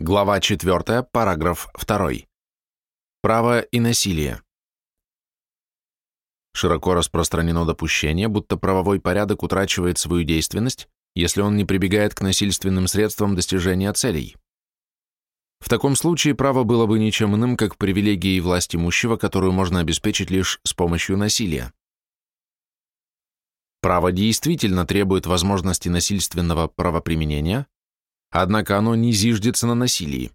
Глава 4, параграф 2. Право и насилие. Широко распространено допущение, будто правовой порядок утрачивает свою действенность, если он не прибегает к насильственным средствам достижения целей. В таком случае право было бы ничем иным, как привилегией власть имущего, которую можно обеспечить лишь с помощью насилия. Право действительно требует возможности насильственного правоприменения, Однако оно не зиждется на насилии.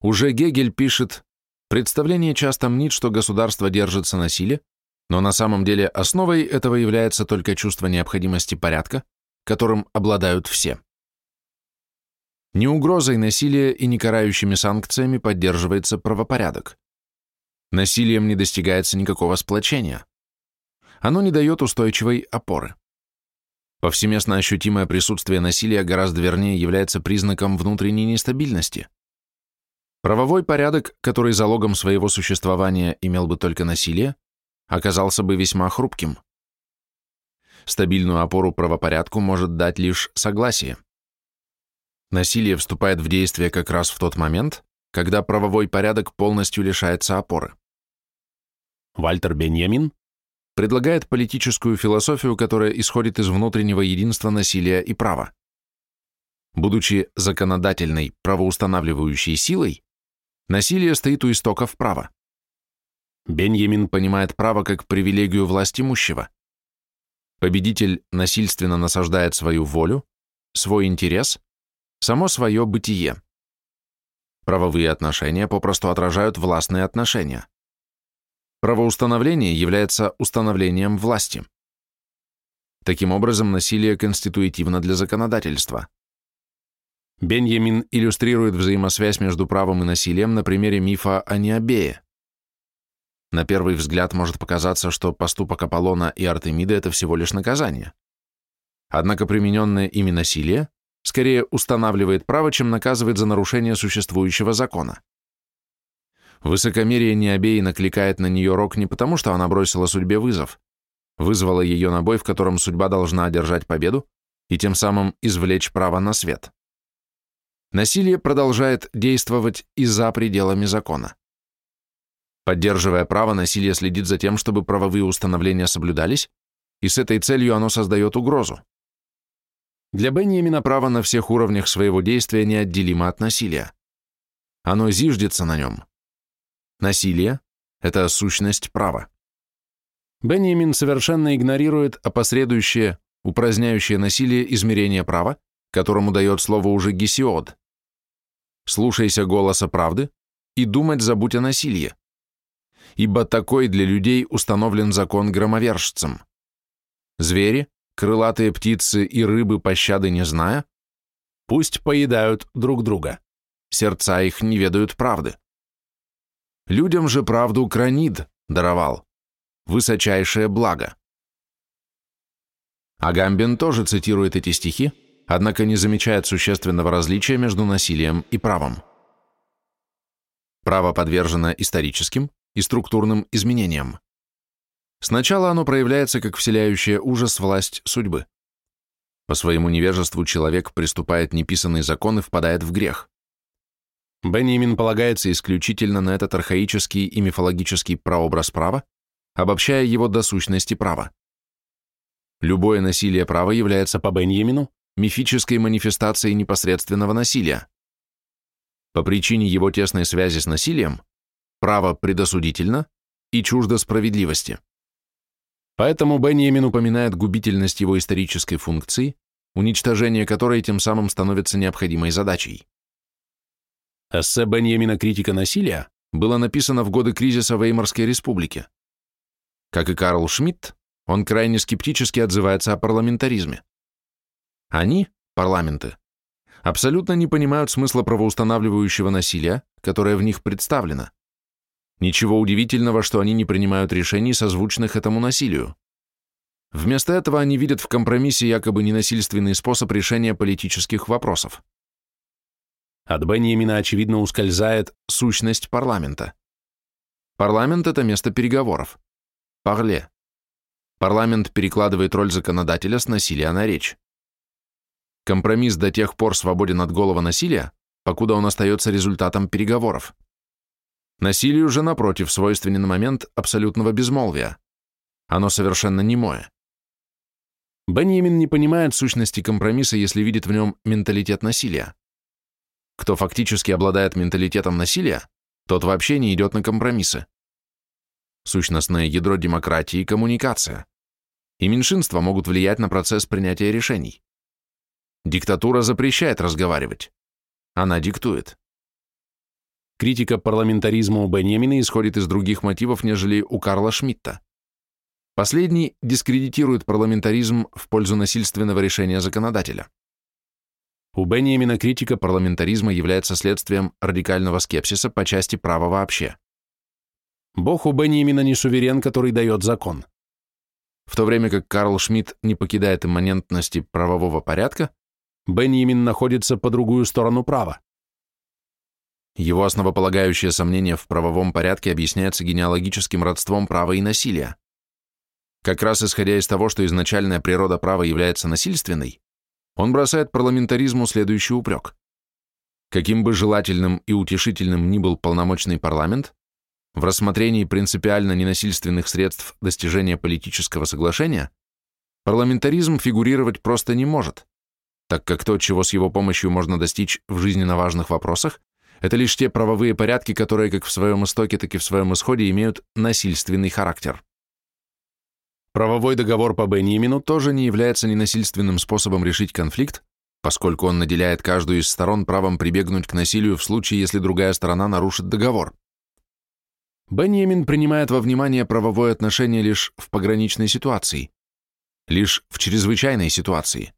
Уже Гегель пишет, представление часто мнит, что государство держится на силе, но на самом деле основой этого является только чувство необходимости порядка, которым обладают все. Не угрозой насилия и не карающими санкциями поддерживается правопорядок. Насилием не достигается никакого сплочения. Оно не дает устойчивой опоры. Повсеместно ощутимое присутствие насилия гораздо вернее является признаком внутренней нестабильности. Правовой порядок, который залогом своего существования имел бы только насилие, оказался бы весьма хрупким. Стабильную опору правопорядку может дать лишь согласие. Насилие вступает в действие как раз в тот момент, когда правовой порядок полностью лишается опоры. Вальтер Беньямин предлагает политическую философию, которая исходит из внутреннего единства насилия и права. Будучи законодательной, правоустанавливающей силой, насилие стоит у истоков права. Беньямин понимает право как привилегию власть имущего. Победитель насильственно насаждает свою волю, свой интерес, само свое бытие. Правовые отношения попросту отражают властные отношения. Правоустановление является установлением власти. Таким образом, насилие конституитивно для законодательства. Беньямин иллюстрирует взаимосвязь между правом и насилием на примере мифа о Необее. На первый взгляд может показаться, что поступок Аполлона и Артемиды – это всего лишь наказание. Однако примененное ими насилие скорее устанавливает право, чем наказывает за нарушение существующего закона. Высокомерие Необеи накликает на нее рок не потому, что она бросила судьбе вызов, вызвала ее на бой, в котором судьба должна одержать победу и тем самым извлечь право на свет. Насилие продолжает действовать и за пределами закона. Поддерживая право, насилие следит за тем, чтобы правовые установления соблюдались, и с этой целью оно создает угрозу. Для Беньямина право на всех уровнях своего действия неотделимо от насилия. Оно зиждется на нем, Насилие – это сущность права. Бенjamin совершенно игнорирует опосредующее, упраздняющее насилие измерение права, которому дает слово уже Гесиод. Слушайся голоса правды и думать забудь о насилии. Ибо такой для людей установлен закон громовержцам. Звери, крылатые птицы и рыбы пощады не зная, пусть поедают друг друга. Сердца их не ведают правды. Людям же правду Кранид даровал. Высочайшее благо. Агамбин тоже цитирует эти стихи, однако не замечает существенного различия между насилием и правом. Право подвержено историческим и структурным изменениям. Сначала оно проявляется как вселяющая ужас власть судьбы. По своему невежеству человек приступает неписанный закон и впадает в грех. Бенjamin полагается исключительно на этот архаический и мифологический прообраз права, обобщая его до сущности права. Любое насилие права является по Беньямину мифической манифестацией непосредственного насилия. По причине его тесной связи с насилием, право предосудительно и чуждо справедливости. Поэтому Беньямин упоминает губительность его исторической функции, уничтожение которой тем самым становится необходимой задачей. Эссе Беньямина «Критика насилия» было написано в годы кризиса Веймарской республики. Как и Карл Шмидт, он крайне скептически отзывается о парламентаризме. Они, парламенты, абсолютно не понимают смысла правоустанавливающего насилия, которое в них представлено. Ничего удивительного, что они не принимают решений, созвучных этому насилию. Вместо этого они видят в компромиссе якобы ненасильственный способ решения политических вопросов. От Беньямина, очевидно, ускользает сущность парламента. Парламент – это место переговоров. Парле. Парламент перекладывает роль законодателя с насилия на речь. Компромисс до тех пор свободен от голого насилия, покуда он остается результатом переговоров. Насилию же, напротив, свойственен момент абсолютного безмолвия. Оно совершенно немое. Бенjamin не понимает сущности компромисса, если видит в нем менталитет насилия. Кто фактически обладает менталитетом насилия, тот вообще не идет на компромиссы. Сущностное ядро демократии – коммуникация. И меньшинства могут влиять на процесс принятия решений. Диктатура запрещает разговаривать. Она диктует. Критика парламентаризма у Беньямина исходит из других мотивов, нежели у Карла Шмидта. Последний дискредитирует парламентаризм в пользу насильственного решения законодателя. У Бенниамина критика парламентаризма является следствием радикального скепсиса по части права вообще. Бог у Бенниамина не суверен, который дает закон. В то время как Карл Шмидт не покидает имманентности правового порядка, Бенниамин находится по другую сторону права. Его основополагающее сомнение в правовом порядке объясняется генеалогическим родством права и насилия. Как раз исходя из того, что изначальная природа права является насильственной, он бросает парламентаризму следующий упрек. Каким бы желательным и утешительным ни был полномочный парламент, в рассмотрении принципиально ненасильственных средств достижения политического соглашения парламентаризм фигурировать просто не может, так как то, чего с его помощью можно достичь в жизненно важных вопросах, это лишь те правовые порядки, которые как в своем истоке, так и в своем исходе имеют насильственный характер. Правовой договор по Беньямину тоже не является ненасильственным способом решить конфликт, поскольку он наделяет каждую из сторон правом прибегнуть к насилию в случае, если другая сторона нарушит договор. Беньямин принимает во внимание правовое отношение лишь в пограничной ситуации, лишь в чрезвычайной ситуации.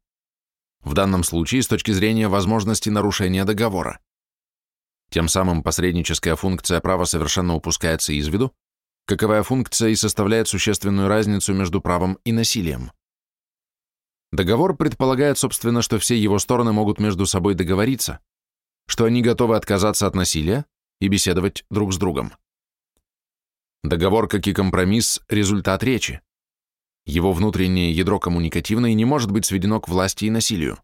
В данном случае с точки зрения возможности нарушения договора. Тем самым посредническая функция права совершенно упускается из виду, каковая функция и составляет существенную разницу между правом и насилием. Договор предполагает, собственно, что все его стороны могут между собой договориться, что они готовы отказаться от насилия и беседовать друг с другом. Договор, как и компромисс, результат речи. Его внутреннее ядро коммуникативное не может быть сведено к власти и насилию.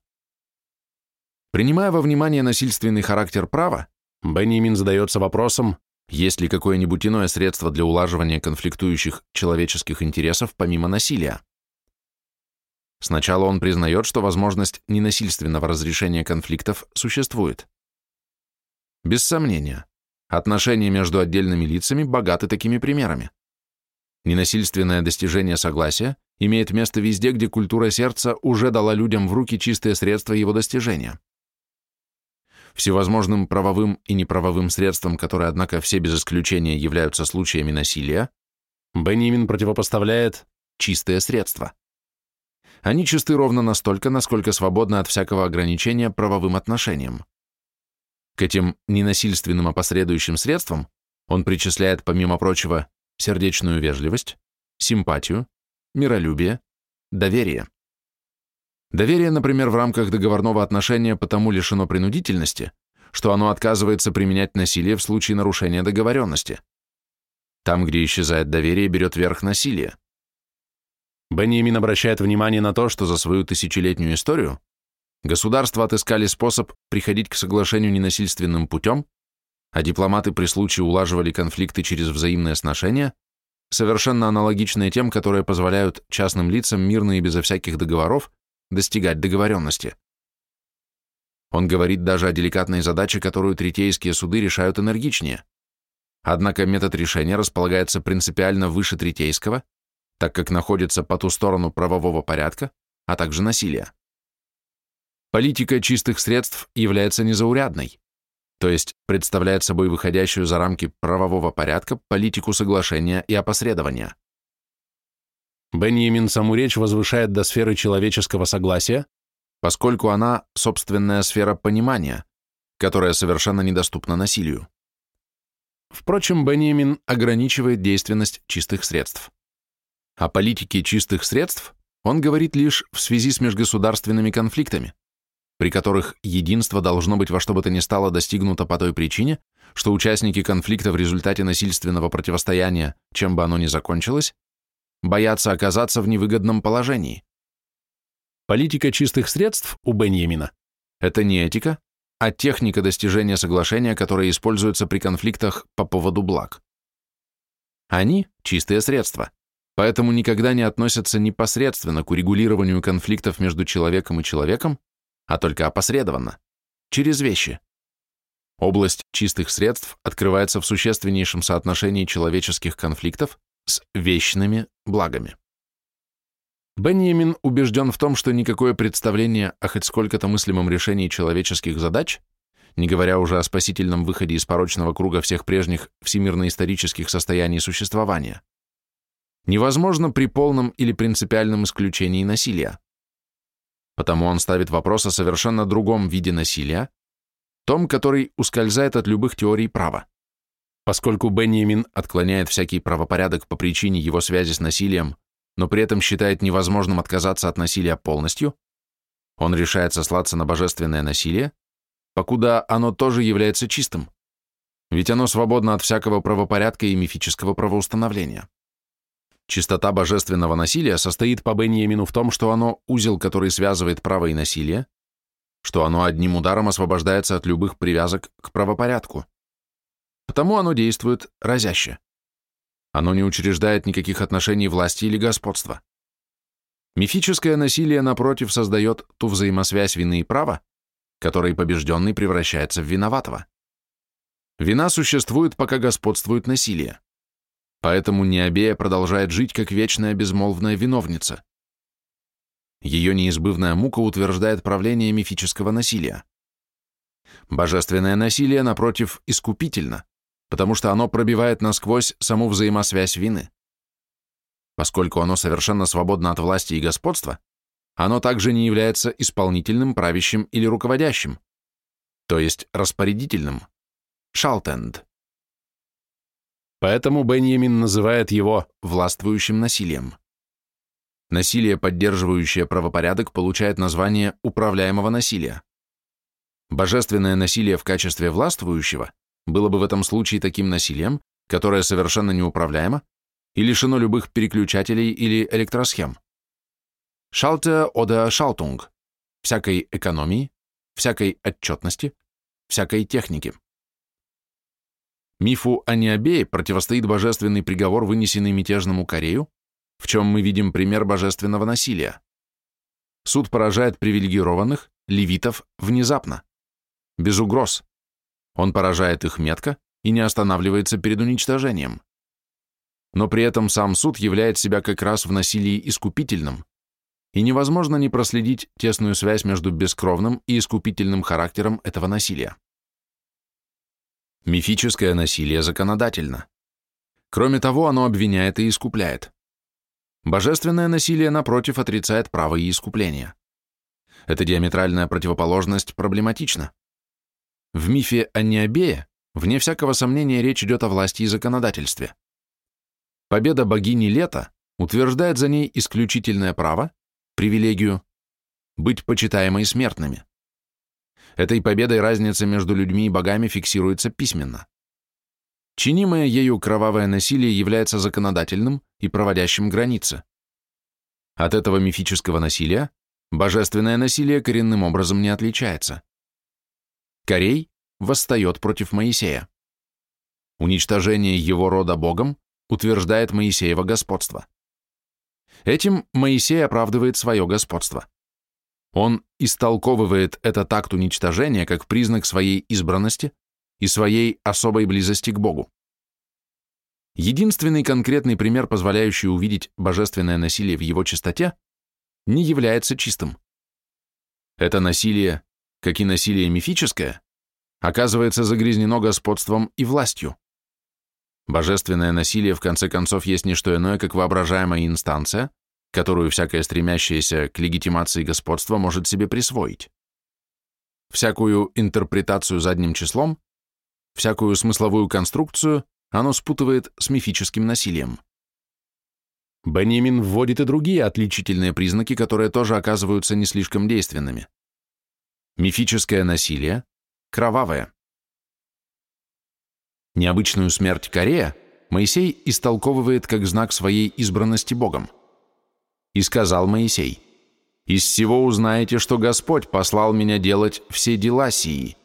Принимая во внимание насильственный характер права, Беннимин задается вопросом, есть ли какое-нибудь иное средство для улаживания конфликтующих человеческих интересов помимо насилия? Сначала он признает, что возможность ненасильственного разрешения конфликтов существует. Без сомнения, отношения между отдельными лицами богаты такими примерами. Ненасильственное достижение согласия имеет место везде, где культура сердца уже дала людям в руки чистые средства его достижения всевозможным правовым и неправовым средствам, которые, однако, все без исключения являются случаями насилия, Беннимин противопоставляет чистые средства. Они чисты ровно настолько, насколько свободны от всякого ограничения правовым отношениям. К этим ненасильственным опосредующим средствам он причисляет, помимо прочего, сердечную вежливость, симпатию, миролюбие, доверие. Доверие, например, в рамках договорного отношения потому лишено принудительности, что оно отказывается применять насилие в случае нарушения договоренности. Там, где исчезает доверие, берет верх насилие. Бенjamin обращает внимание на то, что за свою тысячелетнюю историю государства отыскали способ приходить к соглашению ненасильственным путем, а дипломаты при случае улаживали конфликты через взаимные сношения, совершенно аналогичные тем, которые позволяют частным лицам мирно и безо всяких договоров достигать договоренности. Он говорит даже о деликатной задаче, которую третейские суды решают энергичнее. Однако метод решения располагается принципиально выше третейского, так как находится по ту сторону правового порядка, а также насилия. Политика чистых средств является незаурядной, то есть представляет собой выходящую за рамки правового порядка политику соглашения и опосредования. Беньямин саму речь возвышает до сферы человеческого согласия, поскольку она – собственная сфера понимания, которая совершенно недоступна насилию. Впрочем, Беньямин ограничивает действенность чистых средств. О политике чистых средств он говорит лишь в связи с межгосударственными конфликтами, при которых единство должно быть во что бы то ни стало достигнуто по той причине, что участники конфликта в результате насильственного противостояния, чем бы оно ни закончилось, боятся оказаться в невыгодном положении. Политика чистых средств у Беньямина – это не этика, а техника достижения соглашения, которая используется при конфликтах по поводу благ. Они – чистые средства, поэтому никогда не относятся непосредственно к урегулированию конфликтов между человеком и человеком, а только опосредованно, через вещи. Область чистых средств открывается в существеннейшем соотношении человеческих конфликтов с вечными благами. Беньямин убежден в том, что никакое представление о хоть сколько-то мыслимом решении человеческих задач, не говоря уже о спасительном выходе из порочного круга всех прежних всемирно-исторических состояний существования, невозможно при полном или принципиальном исключении насилия. Потому он ставит вопрос о совершенно другом виде насилия, том, который ускользает от любых теорий права. Поскольку Беньямин отклоняет всякий правопорядок по причине его связи с насилием но при этом считает невозможным отказаться от насилия полностью, он решает сослаться на божественное насилие, покуда оно тоже является чистым, ведь оно свободно от всякого правопорядка и мифического правоустановления. Чистота божественного насилия состоит по Беньямину в том, что оно узел, который связывает право и насилие, что оно одним ударом освобождается от любых привязок к правопорядку. Потому оно действует разяще. Оно не учреждает никаких отношений власти или господства. Мифическое насилие, напротив, создает ту взаимосвязь вины и права, которой побежденный превращается в виноватого. Вина существует, пока господствует насилие. Поэтому Необея продолжает жить как вечная безмолвная виновница. Ее неизбывная мука утверждает правление мифического насилия. Божественное насилие, напротив, искупительно, потому что оно пробивает насквозь саму взаимосвязь вины. Поскольку оно совершенно свободно от власти и господства, оно также не является исполнительным, правящим или руководящим, то есть распорядительным, шалтенд. Поэтому Беньямин называет его властвующим насилием. Насилие, поддерживающее правопорядок, получает название управляемого насилия. Божественное насилие в качестве властвующего было бы в этом случае таким насилием, которое совершенно неуправляемо и лишено любых переключателей или электросхем. Шалте ода шалтунг – всякой экономии, всякой отчетности, всякой техники. Мифу о Необее противостоит божественный приговор, вынесенный мятежному Корею, в чем мы видим пример божественного насилия. Суд поражает привилегированных, левитов, внезапно, без угроз, он поражает их метко и не останавливается перед уничтожением. Но при этом сам суд являет себя как раз в насилии искупительным, и невозможно не проследить тесную связь между бескровным и искупительным характером этого насилия. Мифическое насилие законодательно. Кроме того, оно обвиняет и искупляет. Божественное насилие, напротив, отрицает право и искупление. Эта диаметральная противоположность проблематична. В мифе о Необее, вне всякого сомнения, речь идет о власти и законодательстве. Победа богини Лета утверждает за ней исключительное право, привилегию, быть почитаемой смертными. Этой победой разница между людьми и богами фиксируется письменно. Чинимое ею кровавое насилие является законодательным и проводящим границы. От этого мифического насилия божественное насилие коренным образом не отличается. Корей восстает против Моисея. Уничтожение его рода Богом утверждает Моисеево господство. Этим Моисей оправдывает свое господство. Он истолковывает этот акт уничтожения как признак своей избранности и своей особой близости к Богу. Единственный конкретный пример, позволяющий увидеть божественное насилие в его чистоте, не является чистым. Это насилие как и насилие мифическое, оказывается загрязнено господством и властью. Божественное насилие, в конце концов, есть не что иное, как воображаемая инстанция, которую всякое стремящееся к легитимации господства может себе присвоить. Всякую интерпретацию задним числом, всякую смысловую конструкцию оно спутывает с мифическим насилием. Бенемин вводит и другие отличительные признаки, которые тоже оказываются не слишком действенными. Мифическое насилие, кровавое. Необычную смерть Корея Моисей истолковывает как знак своей избранности Богом. И сказал Моисей, «Из всего узнаете, что Господь послал меня делать все дела сии,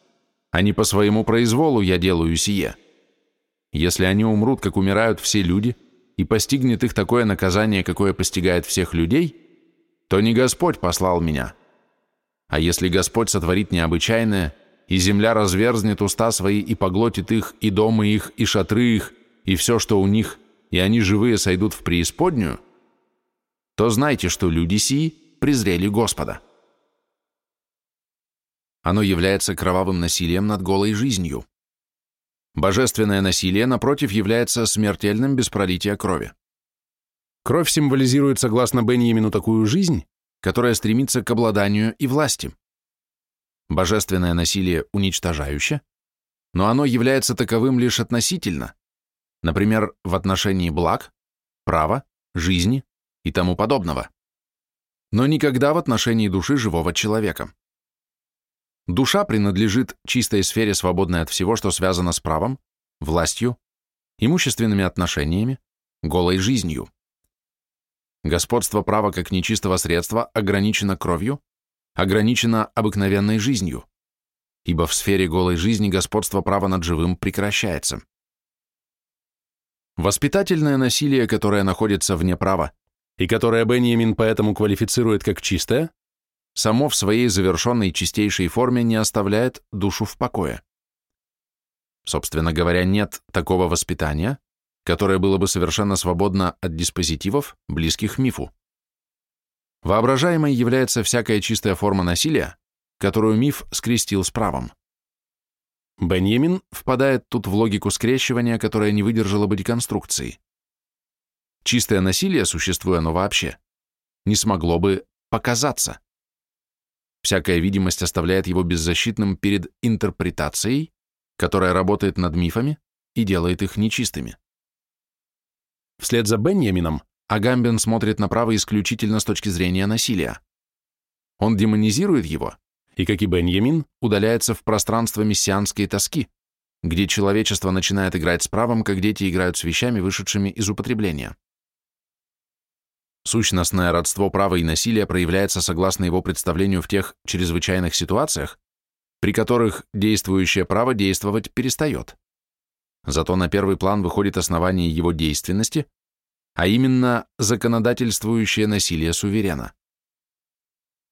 а не по своему произволу я делаю сие. Если они умрут, как умирают все люди, и постигнет их такое наказание, какое постигает всех людей, то не Господь послал меня. А если Господь сотворит необычайное, и земля разверзнет уста свои и поглотит их, и дома их, и шатры их, и все, что у них, и они живые сойдут в преисподнюю, то знайте, что люди сии презрели Господа. Оно является кровавым насилием над голой жизнью. Божественное насилие, напротив, является смертельным без пролития крови. Кровь символизирует, согласно Беньямину, такую жизнь, которая стремится к обладанию и власти. Божественное насилие уничтожающе, но оно является таковым лишь относительно, например, в отношении благ, права, жизни и тому подобного, но никогда в отношении души живого человека. Душа принадлежит чистой сфере, свободной от всего, что связано с правом, властью, имущественными отношениями, голой жизнью. Господство права как нечистого средства ограничено кровью, ограничено обыкновенной жизнью, ибо в сфере голой жизни господство права над живым прекращается. Воспитательное насилие, которое находится вне права и которое Беньямин поэтому квалифицирует как чистое, само в своей завершенной чистейшей форме не оставляет душу в покое. Собственно говоря, нет такого воспитания, которое было бы совершенно свободно от диспозитивов, близких мифу. Воображаемой является всякая чистая форма насилия, которую миф скрестил с правом. Беньямин впадает тут в логику скрещивания, которая не выдержала бы деконструкции. Чистое насилие, существуя оно вообще, не смогло бы показаться. Всякая видимость оставляет его беззащитным перед интерпретацией, которая работает над мифами и делает их нечистыми. Вслед за Беньямином Агамбен смотрит направо исключительно с точки зрения насилия. Он демонизирует его и, как и Беньямин, удаляется в пространство мессианской тоски, где человечество начинает играть с правом, как дети играют с вещами, вышедшими из употребления. Сущностное родство права и насилия проявляется согласно его представлению в тех чрезвычайных ситуациях, при которых действующее право действовать перестает. Зато на первый план выходит основание его действенности, а именно законодательствующее насилие суверена.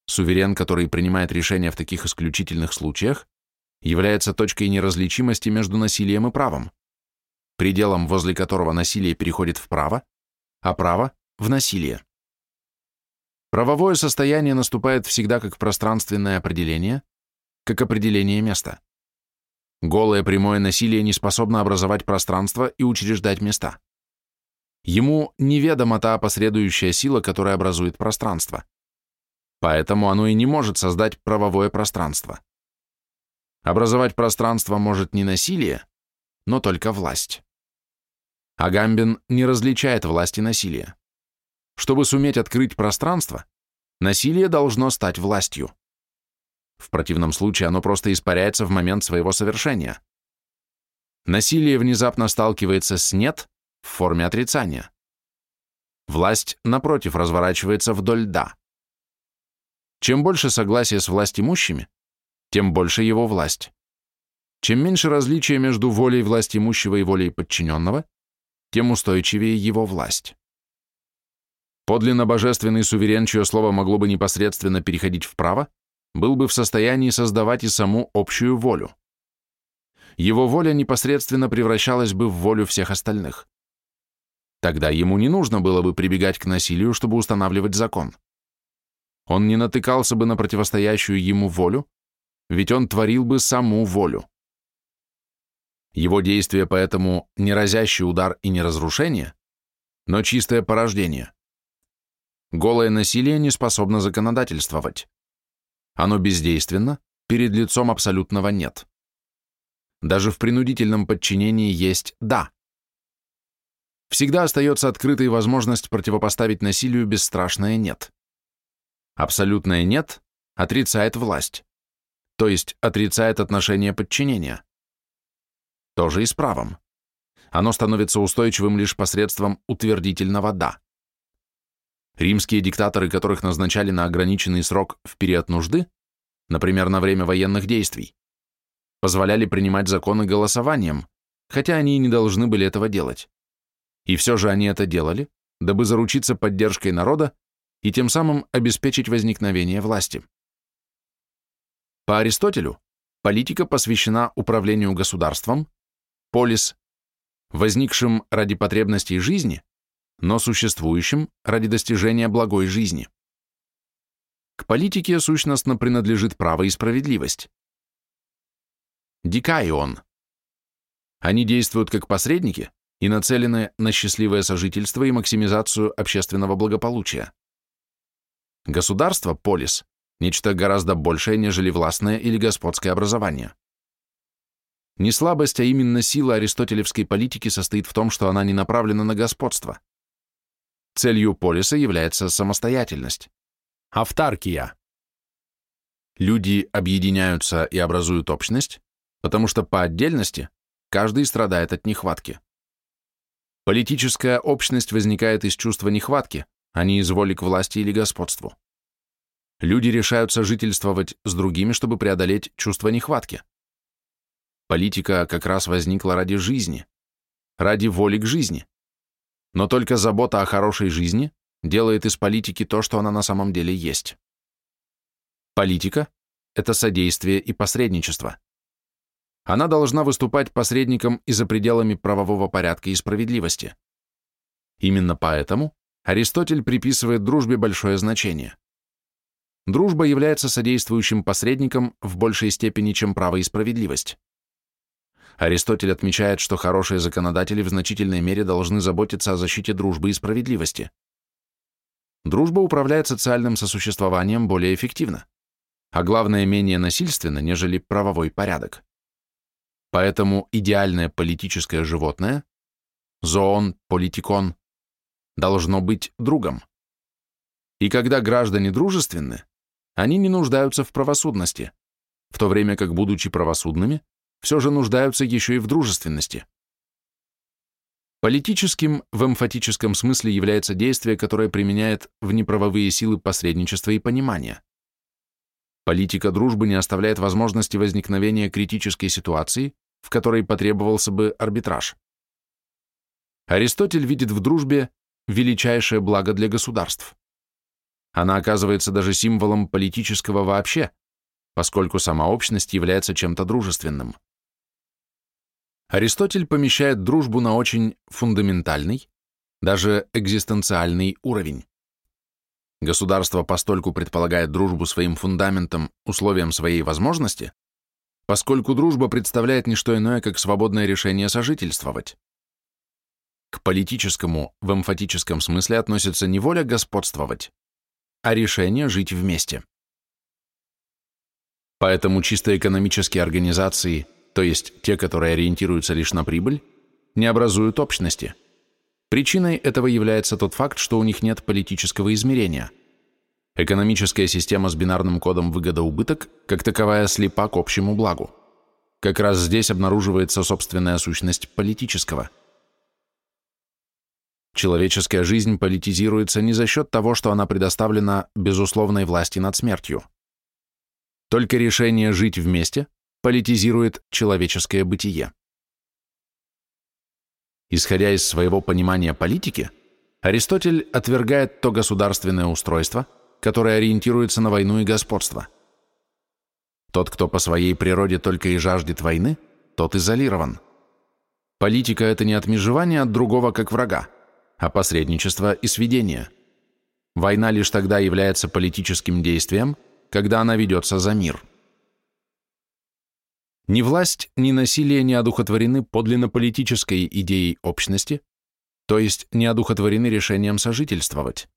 Суверен, который принимает решения в таких исключительных случаях, является точкой неразличимости между насилием и правом, пределом, возле которого насилие переходит в право, а право в насилие. Правовое состояние наступает всегда как пространственное определение, как определение места. Голое прямое насилие не способно образовать пространство и учреждать места. Ему неведома та опосредующая сила, которая образует пространство. Поэтому оно и не может создать правовое пространство. Образовать пространство может не насилие, но только власть. Агамбин не различает власть и насилие. Чтобы суметь открыть пространство, насилие должно стать властью. В противном случае оно просто испаряется в момент своего совершения. Насилие внезапно сталкивается с «нет» в форме отрицания. Власть, напротив, разворачивается вдоль «да». Чем больше согласия с властимущими, тем больше его власть. Чем меньше различия между волей властимущего и волей подчиненного, тем устойчивее его власть. Подлинно божественный суверен, чье слово могло бы непосредственно переходить в право, был бы в состоянии создавать и саму общую волю. Его воля непосредственно превращалась бы в волю всех остальных. Тогда ему не нужно было бы прибегать к насилию, чтобы устанавливать закон. Он не натыкался бы на противостоящую ему волю, ведь он творил бы саму волю. Его действия поэтому не разящий удар и не разрушение, но чистое порождение. Голое насилие не способно законодательствовать. Оно бездейственно, перед лицом абсолютного «нет». Даже в принудительном подчинении есть «да». Всегда остается открытой возможность противопоставить насилию бесстрашное «нет». Абсолютное «нет» отрицает власть, то есть отрицает отношение подчинения. Тоже и с правом. Оно становится устойчивым лишь посредством утвердительного «да». Римские диктаторы, которых назначали на ограниченный срок в период нужды, например, на время военных действий, позволяли принимать законы голосованием, хотя они и не должны были этого делать. И все же они это делали, дабы заручиться поддержкой народа и тем самым обеспечить возникновение власти. По Аристотелю политика посвящена управлению государством, полис, возникшим ради потребностей жизни, но существующим ради достижения благой жизни. К политике сущностно принадлежит право и справедливость. Дикайон. Они действуют как посредники и нацелены на счастливое сожительство и максимизацию общественного благополучия. Государство, полис, нечто гораздо большее, нежели властное или господское образование. Не слабость, а именно сила аристотелевской политики состоит в том, что она не направлена на господство. Целью полиса является самостоятельность. Автаркия. Люди объединяются и образуют общность, потому что по отдельности каждый страдает от нехватки. Политическая общность возникает из чувства нехватки, а не из воли к власти или господству. Люди решаются жительствовать с другими, чтобы преодолеть чувство нехватки. Политика как раз возникла ради жизни, ради воли к жизни. Но только забота о хорошей жизни делает из политики то, что она на самом деле есть. Политика – это содействие и посредничество. Она должна выступать посредником и за пределами правового порядка и справедливости. Именно поэтому Аристотель приписывает дружбе большое значение. Дружба является содействующим посредником в большей степени, чем право и справедливость. Аристотель отмечает, что хорошие законодатели в значительной мере должны заботиться о защите дружбы и справедливости. Дружба управляет социальным сосуществованием более эффективно, а главное, менее насильственно, нежели правовой порядок. Поэтому идеальное политическое животное, зоон, политикон, должно быть другом. И когда граждане дружественны, они не нуждаются в правосудности, в то время как, будучи правосудными, все же нуждаются еще и в дружественности. Политическим в эмфатическом смысле является действие, которое применяет внеправовые силы посредничества и понимания. Политика дружбы не оставляет возможности возникновения критической ситуации, в которой потребовался бы арбитраж. Аристотель видит в дружбе величайшее благо для государств. Она оказывается даже символом политического вообще, поскольку сама общность является чем-то дружественным. Аристотель помещает дружбу на очень фундаментальный, даже экзистенциальный уровень. Государство постольку предполагает дружбу своим фундаментом, условием своей возможности, поскольку дружба представляет не что иное, как свободное решение сожительствовать. К политическому в эмфатическом смысле относится не воля господствовать, а решение жить вместе. Поэтому чисто экономические организации, то есть те, которые ориентируются лишь на прибыль, не образуют общности. Причиной этого является тот факт, что у них нет политического измерения. Экономическая система с бинарным кодом выгода-убыток как таковая слепа к общему благу. Как раз здесь обнаруживается собственная сущность политического – Человеческая жизнь политизируется не за счет того, что она предоставлена безусловной власти над смертью. Только решение жить вместе политизирует человеческое бытие. Исходя из своего понимания политики, Аристотель отвергает то государственное устройство, которое ориентируется на войну и господство. Тот, кто по своей природе только и жаждет войны, тот изолирован. Политика – это не отмежевание от другого как врага, а посредничество и сведение. Война лишь тогда является политическим действием, когда она ведется за мир. Ни власть, ни насилие не одухотворены подлинно политической идеей общности, то есть не одухотворены решением сожительствовать.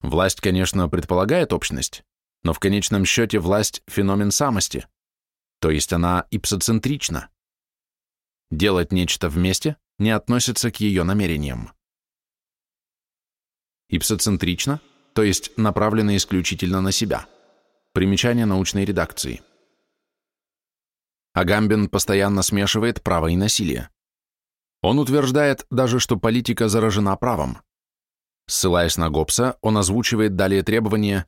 Власть, конечно, предполагает общность, но в конечном счете власть – феномен самости, то есть она ипсоцентрична. Делать нечто вместе не относится к ее намерениям ипсоцентрично, то есть направлено исключительно на себя. Примечание научной редакции. Агамбен постоянно смешивает право и насилие. Он утверждает даже, что политика заражена правом. Ссылаясь на Гоббса, он озвучивает далее требование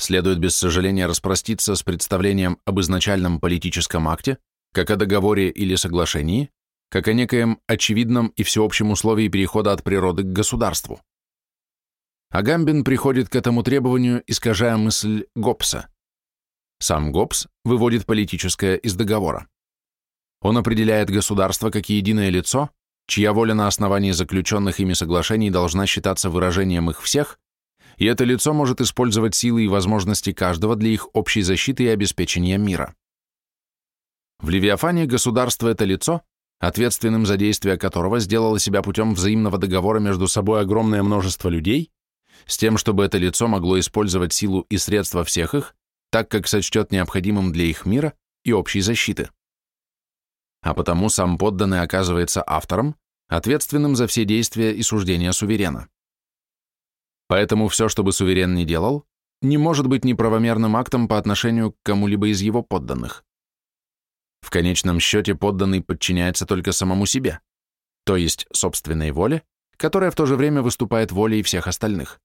следует без сожаления распроститься с представлением об изначальном политическом акте, как о договоре или соглашении, как о некоем очевидном и всеобщем условии перехода от природы к государству. Агамбин приходит к этому требованию, искажая мысль Гоббса. Сам Гоббс выводит политическое из договора. Он определяет государство как единое лицо, чья воля на основании заключенных ими соглашений должна считаться выражением их всех, и это лицо может использовать силы и возможности каждого для их общей защиты и обеспечения мира. В Левиафане государство – это лицо, ответственным за действия которого сделало себя путем взаимного договора между собой огромное множество людей, с тем, чтобы это лицо могло использовать силу и средства всех их, так как сочтет необходимым для их мира и общей защиты а потому сам подданный оказывается автором, ответственным за все действия и суждения суверена. Поэтому все, что бы суверен ни делал, не может быть неправомерным актом по отношению к кому-либо из его подданных. В конечном счете подданный подчиняется только самому себе, то есть собственной воле, которая в то же время выступает волей всех остальных.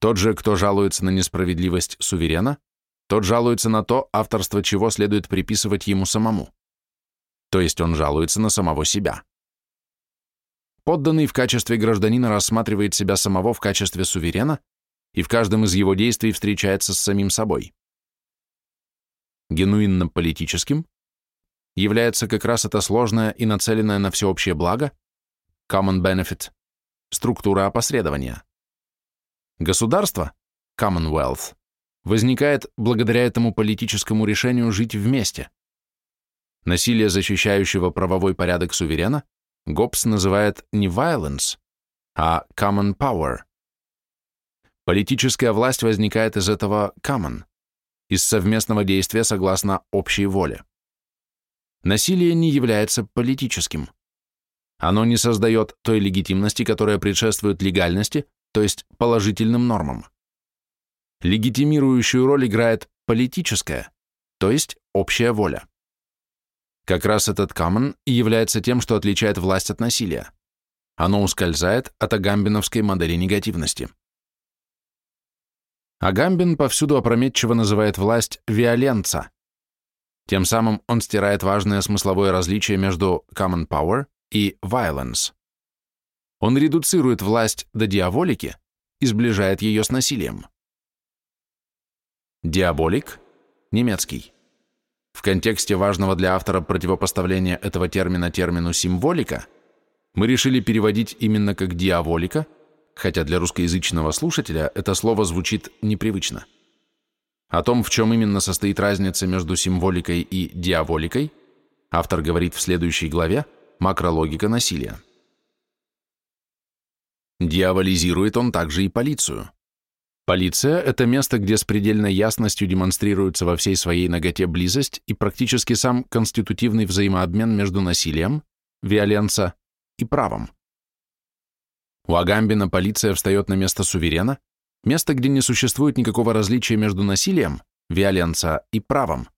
Тот же, кто жалуется на несправедливость суверена, тот жалуется на то, авторство чего следует приписывать ему самому то есть он жалуется на самого себя. Подданный в качестве гражданина рассматривает себя самого в качестве суверена и в каждом из его действий встречается с самим собой. Генуинно политическим является как раз это сложное и нацеленное на всеобщее благо common benefit структура опосредования. Государство commonwealth возникает благодаря этому политическому решению жить вместе – Насилие, защищающего правовой порядок суверена, Гоббс называет не violence, а common power. Политическая власть возникает из этого common, из совместного действия согласно общей воле. Насилие не является политическим. Оно не создает той легитимности, которая предшествует легальности, то есть положительным нормам. Легитимирующую роль играет политическая, то есть общая воля. Как раз этот common и является тем, что отличает власть от насилия. Оно ускользает от агамбиновской модели негативности. Агамбин повсюду опрометчиво называет власть «виоленца». Тем самым он стирает важное смысловое различие между common power и violence. Он редуцирует власть до диаболики и сближает ее с насилием. Диаболик – немецкий. В контексте важного для автора противопоставления этого термина термину «символика» мы решили переводить именно как «диаволика», хотя для русскоязычного слушателя это слово звучит непривычно. О том, в чем именно состоит разница между символикой и диаволикой, автор говорит в следующей главе «Макрологика насилия». Дьяволизирует он также и полицию. Полиция – это место, где с предельной ясностью демонстрируется во всей своей ноготе близость и практически сам конститутивный взаимообмен между насилием, виоленца и правом. У Агамбина полиция встает на место суверена, место, где не существует никакого различия между насилием, виоленца и правом,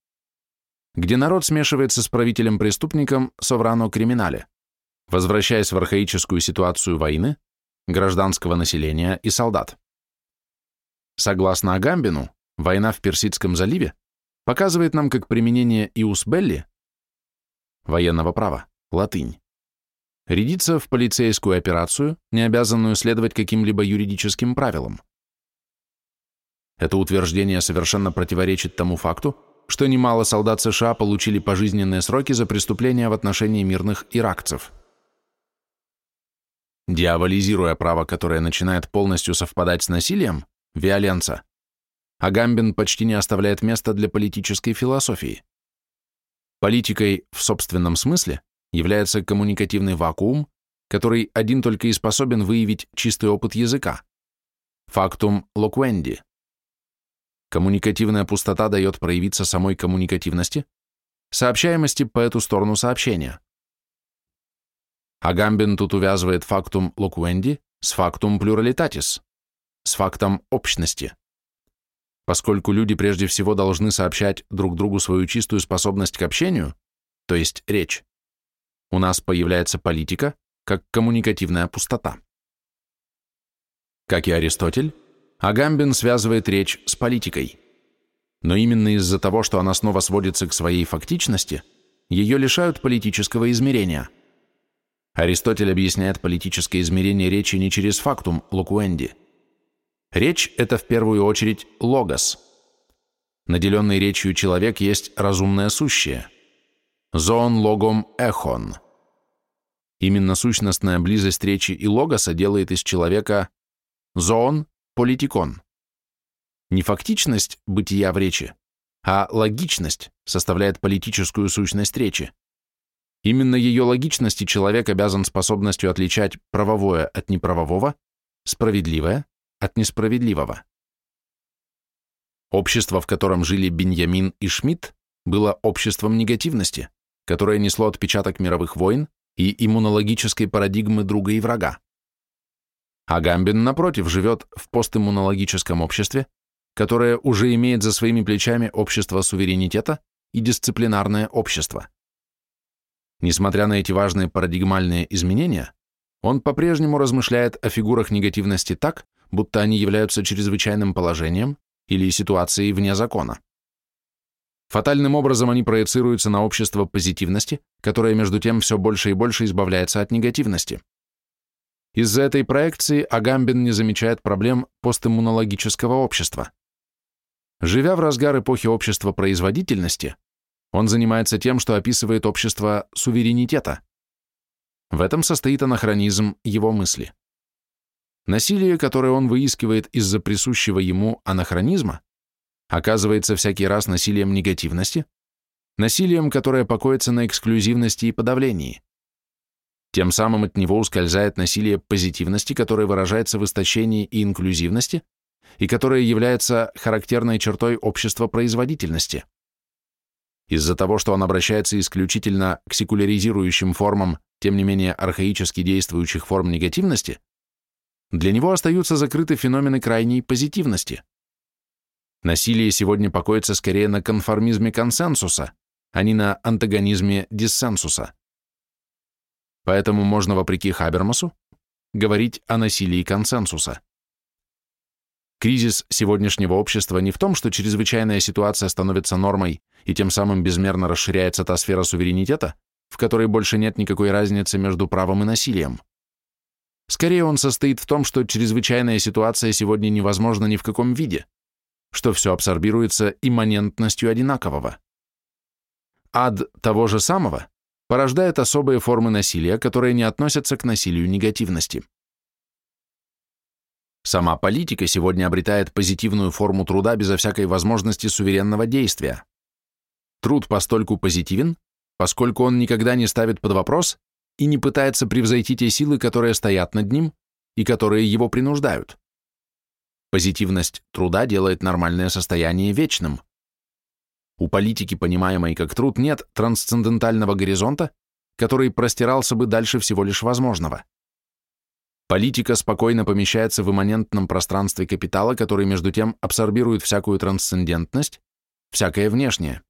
где народ смешивается с правителем-преступником соврано-криминале, возвращаясь в архаическую ситуацию войны, гражданского населения и солдат. Согласно Агамбину, война в Персидском заливе показывает нам, как применение иус белли, военного права, латынь, рядится в полицейскую операцию, не обязанную следовать каким-либо юридическим правилам. Это утверждение совершенно противоречит тому факту, что немало солдат США получили пожизненные сроки за преступления в отношении мирных иракцев. Диаволизируя право, которое начинает полностью совпадать с насилием, Виоленца. Агамбин почти не оставляет места для политической философии. Политикой в собственном смысле является коммуникативный вакуум, который один только и способен выявить чистый опыт языка. Фактум локвенди. Коммуникативная пустота дает проявиться самой коммуникативности, сообщаемости по эту сторону сообщения. Агамбин тут увязывает фактум локвенди с фактум плюралитатис с фактом общности. Поскольку люди прежде всего должны сообщать друг другу свою чистую способность к общению, то есть речь, у нас появляется политика как коммуникативная пустота. Как и Аристотель, Агамбин связывает речь с политикой. Но именно из-за того, что она снова сводится к своей фактичности, ее лишают политического измерения. Аристотель объясняет политическое измерение речи не через фактум локуэнди. Речь – это в первую очередь логос. Наделенный речью человек есть разумное сущее. Зоон логом эхон. Именно сущностная близость речи и логоса делает из человека зоон политикон. Не фактичность бытия в речи, а логичность составляет политическую сущность речи. Именно ее логичности человек обязан способностью отличать правовое от неправового, справедливое от несправедливого. Общество, в котором жили Беньямин и Шмидт, было обществом негативности, которое несло отпечаток мировых войн и иммунологической парадигмы друга и врага. Агамбин, напротив, живет в постиммунологическом обществе, которое уже имеет за своими плечами общество суверенитета и дисциплинарное общество. Несмотря на эти важные парадигмальные изменения, он по-прежнему размышляет о фигурах негативности так, будто они являются чрезвычайным положением или ситуацией вне закона. Фатальным образом они проецируются на общество позитивности, которое между тем все больше и больше избавляется от негативности. Из-за этой проекции Агамбин не замечает проблем постиммунологического общества. Живя в разгар эпохи общества производительности, он занимается тем, что описывает общество суверенитета. В этом состоит анахронизм его мысли. Насилие, которое он выискивает из-за присущего ему анахронизма, оказывается всякий раз насилием негативности, насилием, которое покоится на эксклюзивности и подавлении. Тем самым от него ускользает насилие позитивности, которое выражается в истощении и инклюзивности, и которое является характерной чертой общества производительности. Из-за того, что он обращается исключительно к секуляризирующим формам, тем не менее архаически действующих форм негативности, для него остаются закрыты феномены крайней позитивности. Насилие сегодня покоится скорее на конформизме консенсуса, а не на антагонизме диссенсуса. Поэтому можно, вопреки Хабермасу, говорить о насилии консенсуса. Кризис сегодняшнего общества не в том, что чрезвычайная ситуация становится нормой и тем самым безмерно расширяется та сфера суверенитета, в которой больше нет никакой разницы между правом и насилием. Скорее он состоит в том, что чрезвычайная ситуация сегодня невозможна ни в каком виде, что все абсорбируется имманентностью одинакового. Ад того же самого порождает особые формы насилия, которые не относятся к насилию негативности. Сама политика сегодня обретает позитивную форму труда безо всякой возможности суверенного действия. Труд постольку позитивен, поскольку он никогда не ставит под вопрос и не пытается превзойти те силы, которые стоят над ним и которые его принуждают. Позитивность труда делает нормальное состояние вечным. У политики, понимаемой как труд, нет трансцендентального горизонта, который простирался бы дальше всего лишь возможного. Политика спокойно помещается в имманентном пространстве капитала, который между тем абсорбирует всякую трансцендентность, всякое внешнее.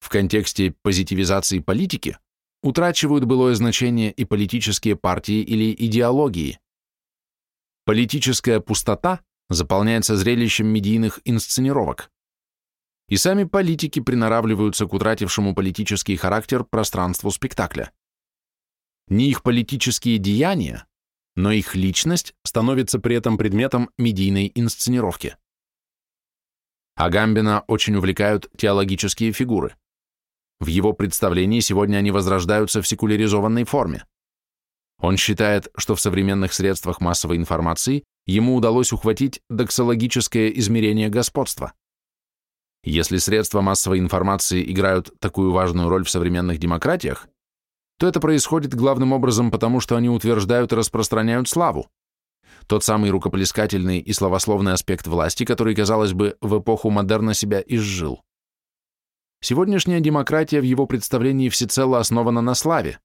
В контексте позитивизации политики утрачивают былое значение и политические партии или идеологии. Политическая пустота заполняется зрелищем медийных инсценировок и сами политики приноравливаются к утратившему политический характер пространству спектакля. Не их политические деяния, но их личность становится при этом предметом медийной инсценировки. Агамбина очень увлекают теологические фигуры. В его представлении сегодня они возрождаются в секуляризованной форме. Он считает, что в современных средствах массовой информации ему удалось ухватить доксологическое измерение господства. Если средства массовой информации играют такую важную роль в современных демократиях, то это происходит главным образом потому, что они утверждают и распространяют славу. Тот самый рукоплескательный и словословный аспект власти, который, казалось бы, в эпоху модерна себя изжил. Сегодняшняя демократия в его представлении всецело основана на славе,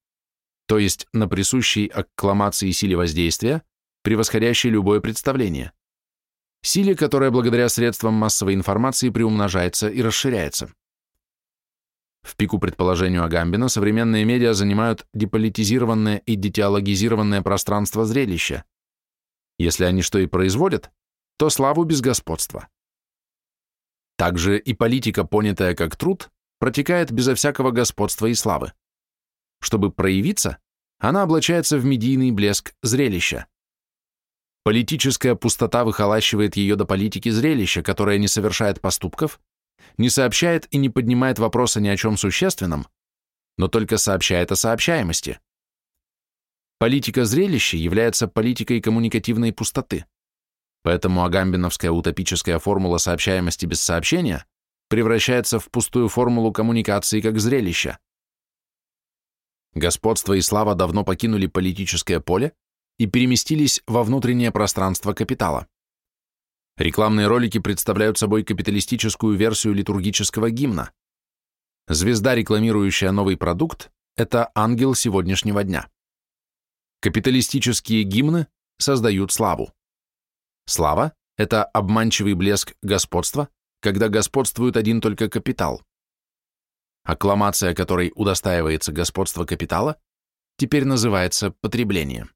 то есть на присущей аккламации силе воздействия, превосходящей любое представление силе, которая благодаря средствам массовой информации приумножается и расширяется. В пику предположению Агамбина современные медиа занимают деполитизированное и детеологизированное пространство зрелища. Если они что и производят, то славу без господства. Также и политика, понятая как труд, протекает безо всякого господства и славы. Чтобы проявиться, она облачается в медийный блеск зрелища. Политическая пустота выхолащивает ее до политики зрелища, которая не совершает поступков, не сообщает и не поднимает вопроса ни о чем существенном, но только сообщает о сообщаемости. Политика зрелища является политикой коммуникативной пустоты. Поэтому агамбиновская утопическая формула сообщаемости без сообщения превращается в пустую формулу коммуникации как зрелища. Господство и слава давно покинули политическое поле и переместились во внутреннее пространство капитала. Рекламные ролики представляют собой капиталистическую версию литургического гимна. Звезда, рекламирующая новый продукт, это ангел сегодняшнего дня. Капиталистические гимны создают славу. Слава – это обманчивый блеск господства, когда господствует один только капитал. Аккламация, которой удостаивается господство капитала, теперь называется потребление.